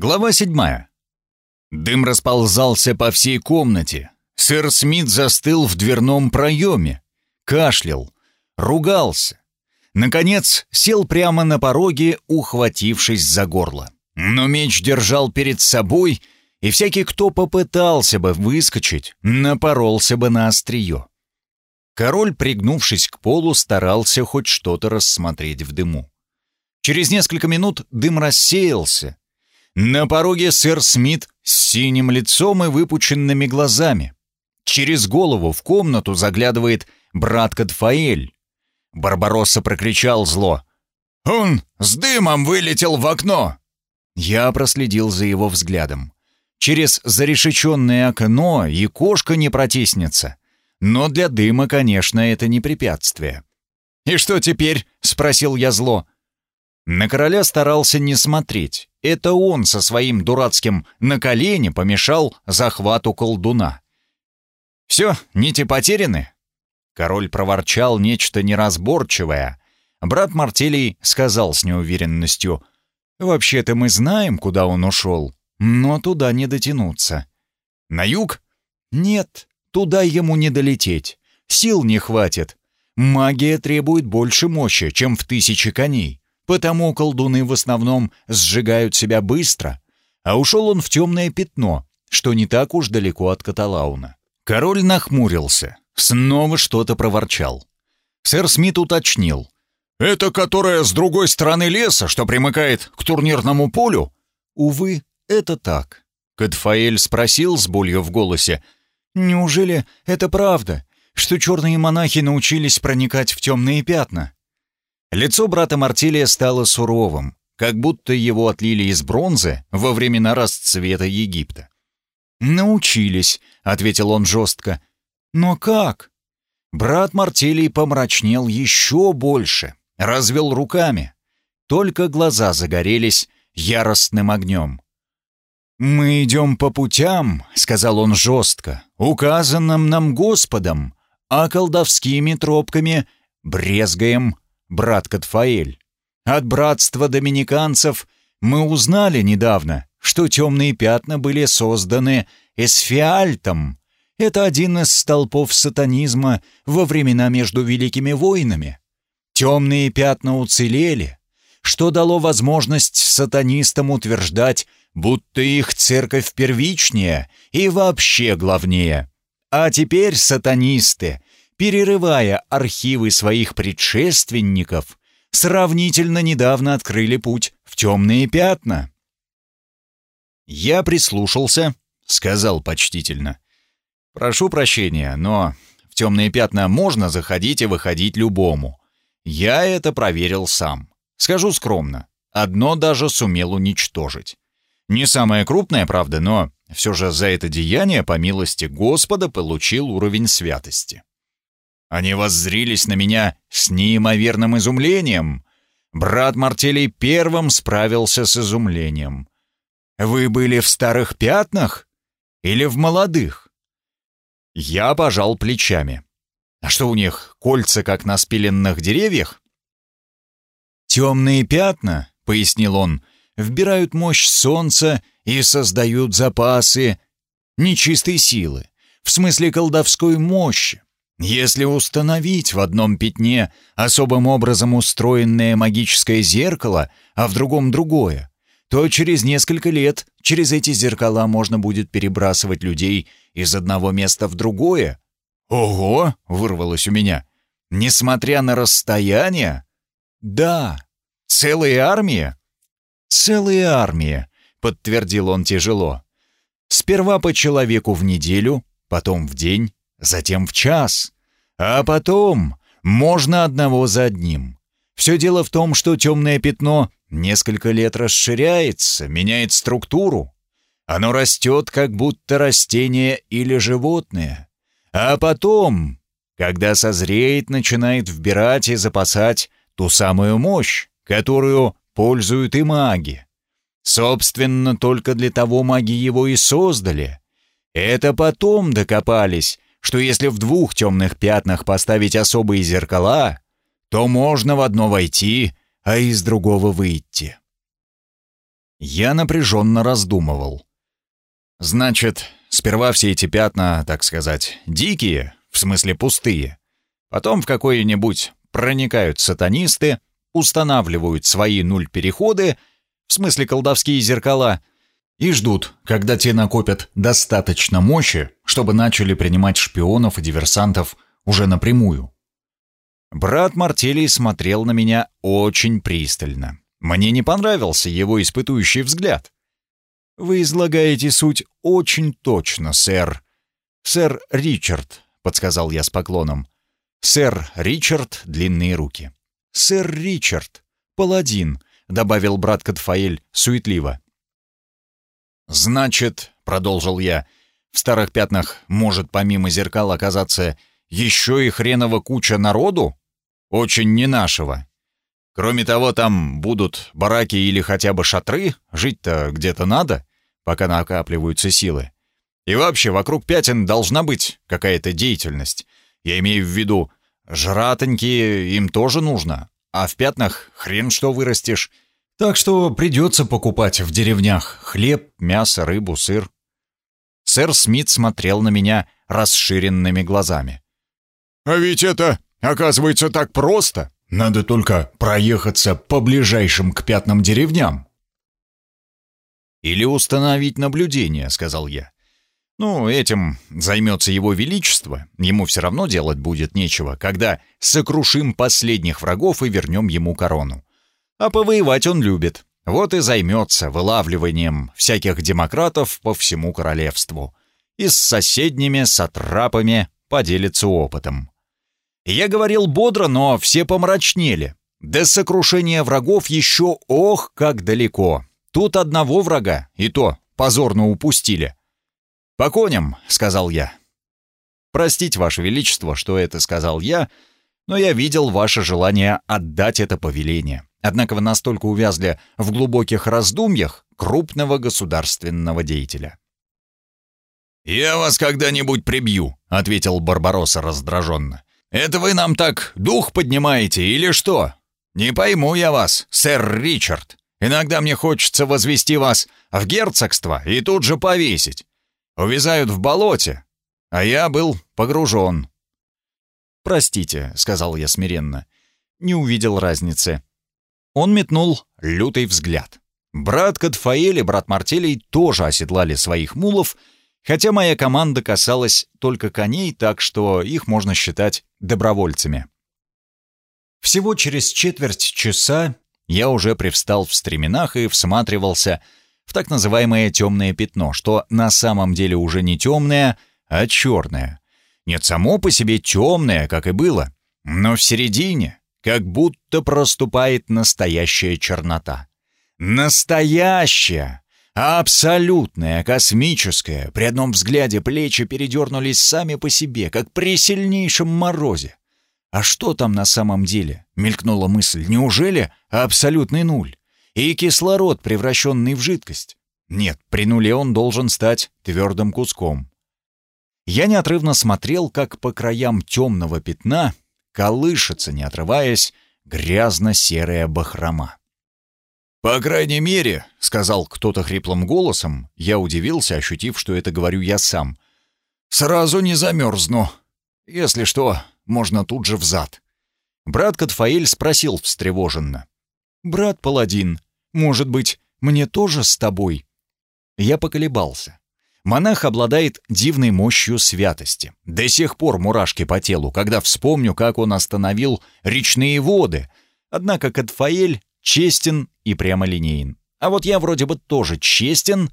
Глава седьмая. Дым расползался по всей комнате. Сэр Смит застыл в дверном проеме, кашлял, ругался. Наконец сел прямо на пороге, ухватившись за горло. Но меч держал перед собой, и всякий, кто попытался бы выскочить, напоролся бы на острие. Король, пригнувшись к полу, старался хоть что-то рассмотреть в дыму. Через несколько минут дым рассеялся. На пороге сэр Смит с синим лицом и выпученными глазами. Через голову в комнату заглядывает брат Кадфаэль. Барбаросса прокричал зло. «Он с дымом вылетел в окно!» Я проследил за его взглядом. Через зарешеченное окно и кошка не протиснется. Но для дыма, конечно, это не препятствие. «И что теперь?» — спросил я зло. На короля старался не смотреть. Это он со своим дурацким «на колени» помешал захвату колдуна. «Все, нити потеряны?» Король проворчал нечто неразборчивое. Брат Мартелий сказал с неуверенностью, «Вообще-то мы знаем, куда он ушел, но туда не дотянуться». «На юг?» «Нет, Туда ему не долететь. Сил не хватит. Магия требует больше мощи, чем в тысячи коней. Потому колдуны в основном сжигают себя быстро. А ушел он в темное пятно, что не так уж далеко от Каталауна. Король нахмурился. Снова что-то проворчал. Сэр Смит уточнил. «Это которая с другой стороны леса, что примыкает к турнирному полю?» «Увы, это так». Кадфаэль спросил с болью в голосе. Неужели это правда, что черные монахи научились проникать в темные пятна? Лицо брата Мартилия стало суровым, как будто его отлили из бронзы во времена расцвета Египта. «Научились», — ответил он жестко. «Но как?» Брат Мартилий помрачнел еще больше, развел руками. Только глаза загорелись яростным огнем. «Мы идем по путям», — сказал он жестко, — «указанным нам Господом, а колдовскими тропками брезгаем, брат Катфаэль. От братства доминиканцев мы узнали недавно, что темные пятна были созданы эсфиальтом. Это один из столпов сатанизма во времена между великими войнами. Темные пятна уцелели, что дало возможность сатанистам утверждать, будто их церковь первичнее и вообще главнее. А теперь сатанисты, перерывая архивы своих предшественников, сравнительно недавно открыли путь в темные пятна. Я прислушался, сказал почтительно. «Прошу прощения, но в темные пятна можно заходить и выходить любому. Я это проверил сам. Скажу скромно, одно даже сумел уничтожить. Не самое крупное, правда, но все же за это деяние, по милости Господа, получил уровень святости. Они воззрились на меня с неимоверным изумлением. Брат Мартелей первым справился с изумлением. «Вы были в старых пятнах или в молодых?» Я пожал плечами. «А что у них, кольца, как на спиленных деревьях?» «Темные пятна», — пояснил он, — вбирают мощь солнца и создают запасы нечистой силы, в смысле колдовской мощи. Если установить в одном пятне особым образом устроенное магическое зеркало, а в другом другое, то через несколько лет через эти зеркала можно будет перебрасывать людей из одного места в другое. «Ого!» — вырвалось у меня. «Несмотря на расстояние?» «Да, целая армия «Целая армия», — подтвердил он тяжело. «Сперва по человеку в неделю, потом в день, затем в час, а потом можно одного за одним. Все дело в том, что темное пятно несколько лет расширяется, меняет структуру. Оно растет, как будто растение или животное. А потом, когда созреет, начинает вбирать и запасать ту самую мощь, которую пользуют и маги. Собственно, только для того маги его и создали. Это потом докопались, что если в двух темных пятнах поставить особые зеркала, то можно в одно войти, а из другого выйти. Я напряженно раздумывал. Значит, сперва все эти пятна, так сказать, дикие, в смысле пустые. Потом в какое-нибудь проникают сатанисты, устанавливают свои нуль-переходы, в смысле колдовские зеркала, и ждут, когда те накопят достаточно мощи, чтобы начали принимать шпионов и диверсантов уже напрямую. Брат Мартелий смотрел на меня очень пристально. Мне не понравился его испытующий взгляд. «Вы излагаете суть очень точно, сэр». «Сэр Ричард», — подсказал я с поклоном. «Сэр Ричард, длинные руки». «Сэр Ричард, паладин», — добавил брат Катфаэль суетливо. «Значит», — продолжил я, — «в старых пятнах может помимо зеркал оказаться еще и хреново куча народу? Очень не нашего. Кроме того, там будут бараки или хотя бы шатры, жить-то где-то надо, пока накапливаются силы. И вообще, вокруг пятен должна быть какая-то деятельность. Я имею в виду, жратоньки им тоже нужно, а в пятнах хрен что вырастешь». Так что придется покупать в деревнях хлеб, мясо, рыбу, сыр. Сэр Смит смотрел на меня расширенными глазами. «А ведь это, оказывается, так просто. Надо только проехаться по ближайшим к пятнам деревням». «Или установить наблюдение», — сказал я. «Ну, этим займется его величество. Ему все равно делать будет нечего, когда сокрушим последних врагов и вернем ему корону. А повоевать он любит. Вот и займется вылавливанием всяких демократов по всему королевству. И с соседними сатрапами поделится опытом. Я говорил бодро, но все помрачнели. До сокрушения врагов еще ох, как далеко. Тут одного врага, и то позорно упустили. «По коням», — сказал я. «Простите, Ваше Величество, что это сказал я, но я видел ваше желание отдать это повеление. Однако вы настолько увязли в глубоких раздумьях крупного государственного деятеля. «Я вас когда-нибудь прибью», — ответил Барбаросса раздраженно. «Это вы нам так дух поднимаете или что? Не пойму я вас, сэр Ричард. Иногда мне хочется возвести вас в герцогство и тут же повесить. Увязают в болоте, а я был погружен». «Простите», — сказал я смиренно, — «не увидел разницы. Он метнул лютый взгляд. Брат Катфаэль и брат Мартелей тоже оседлали своих мулов, хотя моя команда касалась только коней, так что их можно считать добровольцами. Всего через четверть часа я уже привстал в стременах и всматривался в так называемое темное пятно, что на самом деле уже не темное, а черное. Нет, само по себе темное, как и было, но в середине, как будто проступает настоящая чернота. Настоящая! Абсолютная, космическая. При одном взгляде плечи передернулись сами по себе, как при сильнейшем морозе. А что там на самом деле? Мелькнула мысль. Неужели абсолютный нуль? И кислород, превращенный в жидкость? Нет, при нуле он должен стать твердым куском. Я неотрывно смотрел, как по краям темного пятна колышется, не отрываясь, грязно-серая бахрома. «По крайней мере», — сказал кто-то хриплым голосом, я удивился, ощутив, что это говорю я сам. «Сразу не замерзну. Если что, можно тут же взад». Брат Катфаэль спросил встревоженно. «Брат Паладин, может быть, мне тоже с тобой?» Я поколебался. Монах обладает дивной мощью святости. До сих пор мурашки по телу, когда вспомню, как он остановил речные воды. Однако Катфаэль честен и прямолинеен. А вот я вроде бы тоже честен,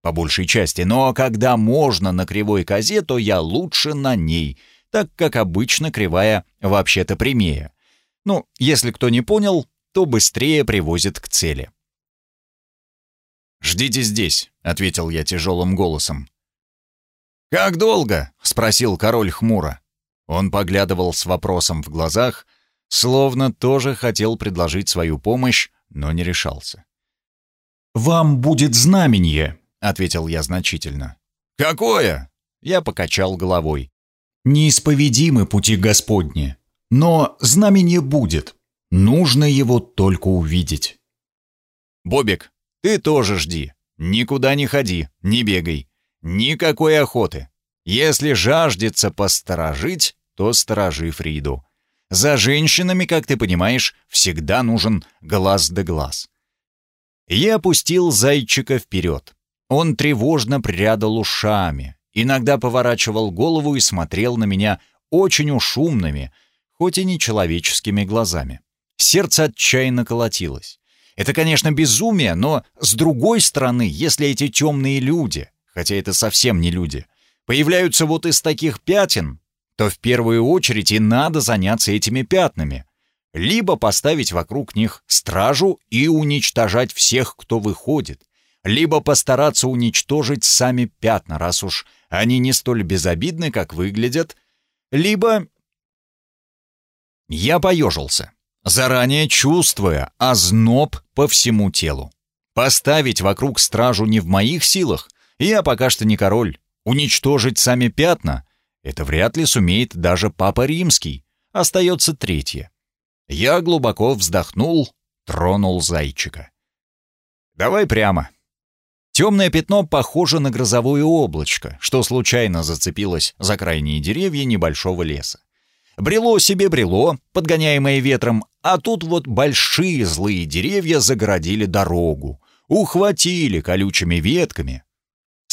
по большей части, но когда можно на кривой козе, то я лучше на ней, так как обычно кривая вообще-то прямее. Ну, если кто не понял, то быстрее привозит к цели. «Ждите здесь», — ответил я тяжелым голосом. «Как долго?» — спросил король хмуро. Он поглядывал с вопросом в глазах, словно тоже хотел предложить свою помощь, но не решался. «Вам будет знаменье», — ответил я значительно. «Какое?» — я покачал головой. «Неисповедимы пути Господни, но знаменье будет. Нужно его только увидеть». «Бобик, Ты тоже жди. Никуда не ходи, не бегай. Никакой охоты. Если жаждется посторожить, то сторожи Фриду. За женщинами, как ты понимаешь, всегда нужен глаз да глаз. Я опустил зайчика вперед. Он тревожно прядал ушами, иногда поворачивал голову и смотрел на меня очень ушумными, хоть и нечеловеческими глазами. Сердце отчаянно колотилось. Это, конечно, безумие, но, с другой стороны, если эти темные люди, хотя это совсем не люди, появляются вот из таких пятен, то в первую очередь и надо заняться этими пятнами. Либо поставить вокруг них стражу и уничтожать всех, кто выходит, либо постараться уничтожить сами пятна, раз уж они не столь безобидны, как выглядят, либо... Я поежился, заранее чувствуя озноб по всему телу. Поставить вокруг стражу не в моих силах, я пока что не король. Уничтожить сами пятна — это вряд ли сумеет даже Папа Римский. Остается третье. Я глубоко вздохнул, тронул зайчика. «Давай прямо». Темное пятно похоже на грозовое облачко, что случайно зацепилось за крайние деревья небольшого леса. Брело себе брело, подгоняемое ветром, а тут вот большие злые деревья загородили дорогу, ухватили колючими ветками,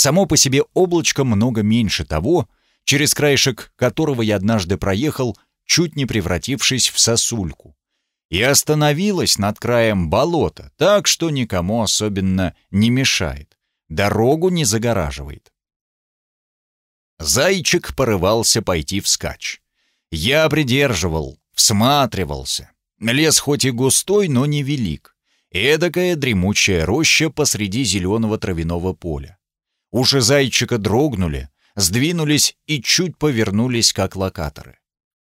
Само по себе облачко много меньше того, через краешек которого я однажды проехал, чуть не превратившись в сосульку. И остановилась над краем болота, так что никому особенно не мешает, дорогу не загораживает. Зайчик порывался пойти вскачь. Я придерживал, всматривался. Лес хоть и густой, но не велик. Эдакая дремучая роща посреди зеленого травяного поля. Уши зайчика дрогнули, сдвинулись и чуть повернулись, как локаторы.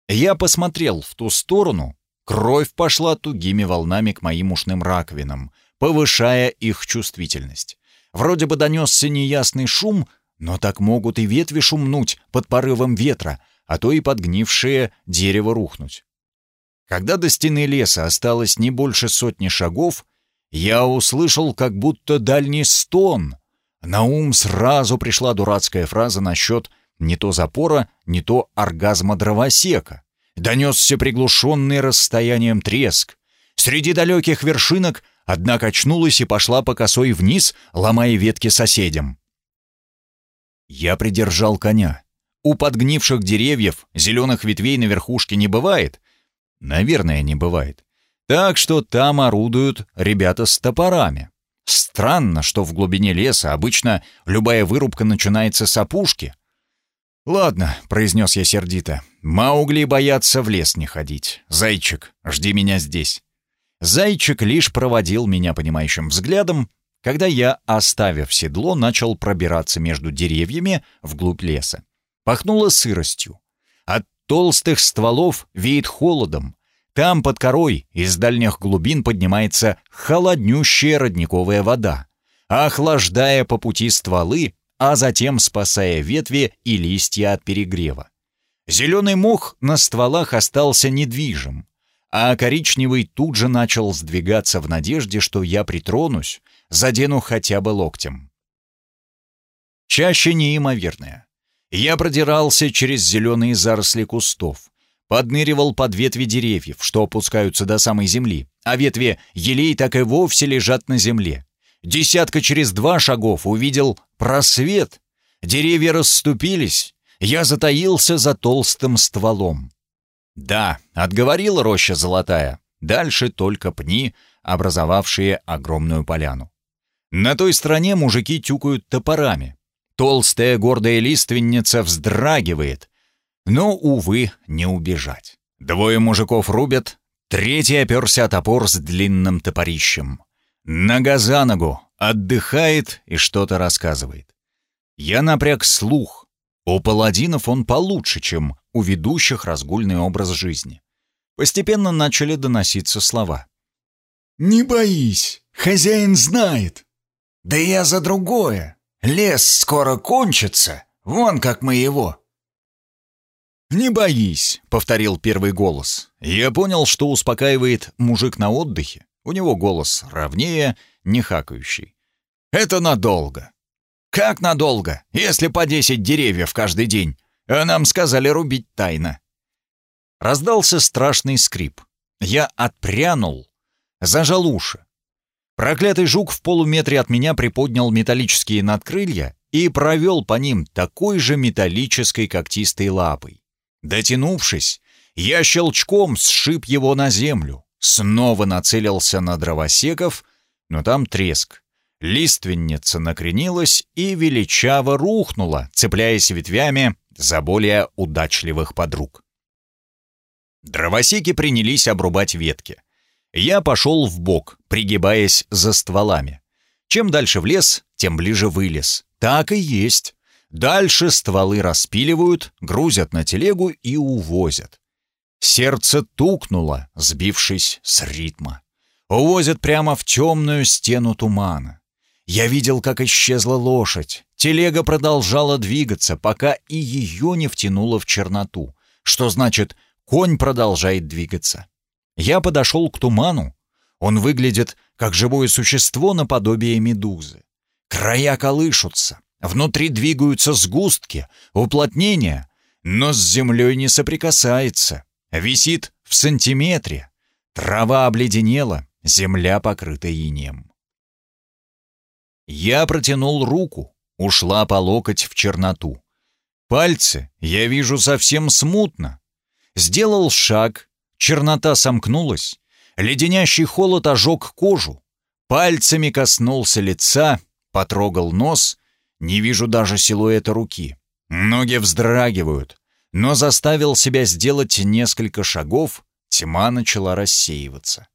Я посмотрел в ту сторону, кровь пошла тугими волнами к моим ушным раковинам, повышая их чувствительность. Вроде бы донесся неясный шум, но так могут и ветви шумнуть под порывом ветра, а то и подгнившее дерево рухнуть. Когда до стены леса осталось не больше сотни шагов, я услышал как будто дальний стон, на ум сразу пришла дурацкая фраза насчет не то запора, не то оргазма дровосека. Донесся приглушенный расстоянием треск. Среди далеких вершинок одна качнулась и пошла по косой вниз, ломая ветки соседям. Я придержал коня. У подгнивших деревьев зеленых ветвей на верхушке не бывает. Наверное, не бывает. Так что там орудуют ребята с топорами. Странно, что в глубине леса обычно любая вырубка начинается с опушки. «Ладно», — произнес я сердито, — «Маугли боятся в лес не ходить. Зайчик, жди меня здесь». Зайчик лишь проводил меня понимающим взглядом, когда я, оставив седло, начал пробираться между деревьями вглубь леса. Пахнуло сыростью. От толстых стволов веет холодом, там под корой из дальних глубин поднимается холоднющая родниковая вода, охлаждая по пути стволы, а затем спасая ветви и листья от перегрева. Зеленый мох на стволах остался недвижим, а коричневый тут же начал сдвигаться в надежде, что я притронусь, задену хотя бы локтем. Чаще неимоверное. Я продирался через зеленые заросли кустов, подныривал под ветви деревьев, что опускаются до самой земли, а ветви елей так и вовсе лежат на земле. Десятка через два шагов увидел просвет. Деревья расступились. Я затаился за толстым стволом. Да, отговорила роща золотая. Дальше только пни, образовавшие огромную поляну. На той стороне мужики тюкают топорами. Толстая гордая лиственница вздрагивает, но, увы, не убежать. Двое мужиков рубят, третий оперся о топор с длинным топорищем. Нога за ногу, отдыхает и что-то рассказывает. Я напряг слух. У паладинов он получше, чем у ведущих разгульный образ жизни. Постепенно начали доноситься слова. «Не боись, хозяин знает». «Да я за другое. Лес скоро кончится, вон как мы его. «Не боись», — повторил первый голос. Я понял, что успокаивает мужик на отдыхе. У него голос ровнее, не хакающий. Это надолго. Как надолго, если по 10 деревьев каждый день? А нам сказали рубить тайно. Раздался страшный скрип. Я отпрянул, зажал уши. Проклятый жук в полуметре от меня приподнял металлические надкрылья и провел по ним такой же металлической когтистой лапой. Дотянувшись, я щелчком сшиб его на землю, снова нацелился на дровосеков, но там треск. Лиственница накренилась и величаво рухнула, цепляясь ветвями за более удачливых подруг. Дровосеки принялись обрубать ветки. Я пошел в бок, пригибаясь за стволами. Чем дальше в лес, тем ближе вылез. Так и есть. Дальше стволы распиливают, грузят на телегу и увозят. Сердце тукнуло, сбившись с ритма. Увозят прямо в темную стену тумана. Я видел, как исчезла лошадь. Телега продолжала двигаться, пока и ее не втянуло в черноту, что значит, конь продолжает двигаться. Я подошел к туману. Он выглядит как живое существо наподобие медузы. Края колышутся, внутри двигаются сгустки, уплотнения, но с землей не соприкасается, висит в сантиметре. Трава обледенела, земля покрыта инеем. Я протянул руку, ушла по локоть в черноту. Пальцы я вижу совсем смутно. Сделал шаг, Чернота сомкнулась, леденящий холод ожег кожу. Пальцами коснулся лица, потрогал нос, не вижу даже силуэта руки. Ноги вздрагивают, но заставил себя сделать несколько шагов, тьма начала рассеиваться.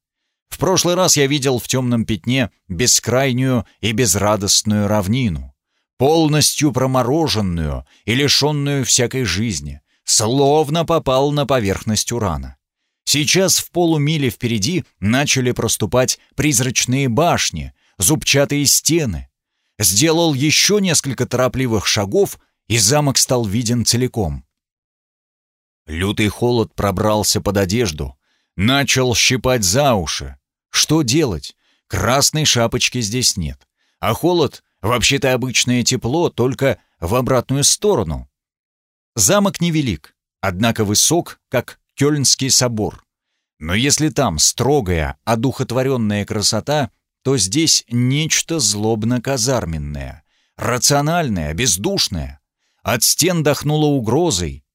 В прошлый раз я видел в темном пятне бескрайнюю и безрадостную равнину, полностью промороженную и лишенную всякой жизни, словно попал на поверхность урана. Сейчас в полумиле впереди начали проступать призрачные башни, зубчатые стены. Сделал еще несколько торопливых шагов, и замок стал виден целиком. Лютый холод пробрался под одежду, начал щипать за уши. Что делать? Красной шапочки здесь нет. А холод — вообще-то обычное тепло, только в обратную сторону. Замок невелик, однако высок, как Кёльнский собор. Но если там строгая, одухотворенная красота, то здесь нечто злобно-казарменное, рациональное, бездушное. От стен дохнуло угрозой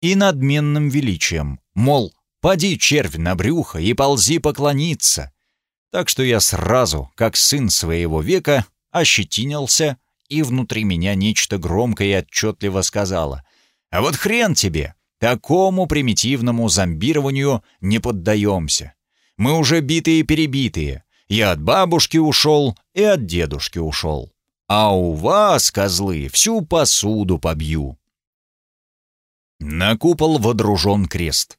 и надменным величием, мол, поди, червь, на брюхо и ползи поклониться. Так что я сразу, как сын своего века, ощетинился, и внутри меня нечто громкое и отчетливо сказала. «А вот хрен тебе! Такому примитивному зомбированию не поддаемся. Мы уже битые-перебитые. Я от бабушки ушел и от дедушки ушел. А у вас, козлы, всю посуду побью. На купол водружен крест.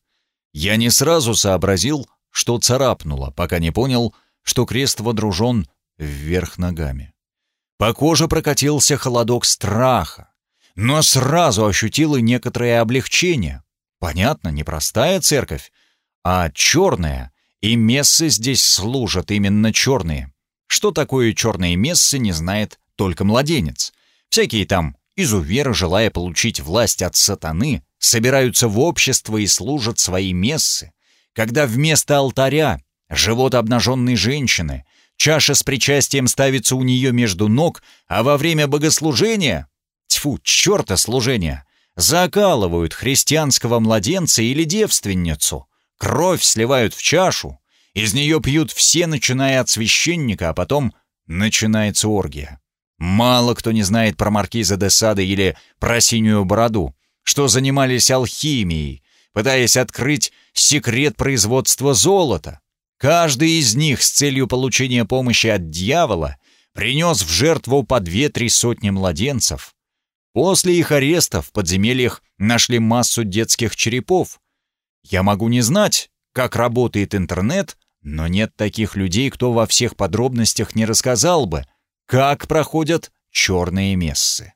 Я не сразу сообразил, что царапнуло, пока не понял, что крест водружен вверх ногами. По коже прокатился холодок страха но сразу ощутила некоторое облегчение. Понятно, не простая церковь, а черная, и мессы здесь служат именно черные. Что такое черные мессы, не знает только младенец. Всякие там изуверы, желая получить власть от сатаны, собираются в общество и служат свои мессы, когда вместо алтаря живот обнаженной женщины, чаша с причастием ставится у нее между ног, а во время богослужения тьфу, черта служения, закалывают христианского младенца или девственницу, кровь сливают в чашу, из нее пьют все, начиная от священника, а потом начинается оргия. Мало кто не знает про маркиза де Сады или про синюю бороду, что занимались алхимией, пытаясь открыть секрет производства золота. Каждый из них с целью получения помощи от дьявола принес в жертву по две-три сотни младенцев, После их ареста в подземельях нашли массу детских черепов. Я могу не знать, как работает интернет, но нет таких людей, кто во всех подробностях не рассказал бы, как проходят черные мессы.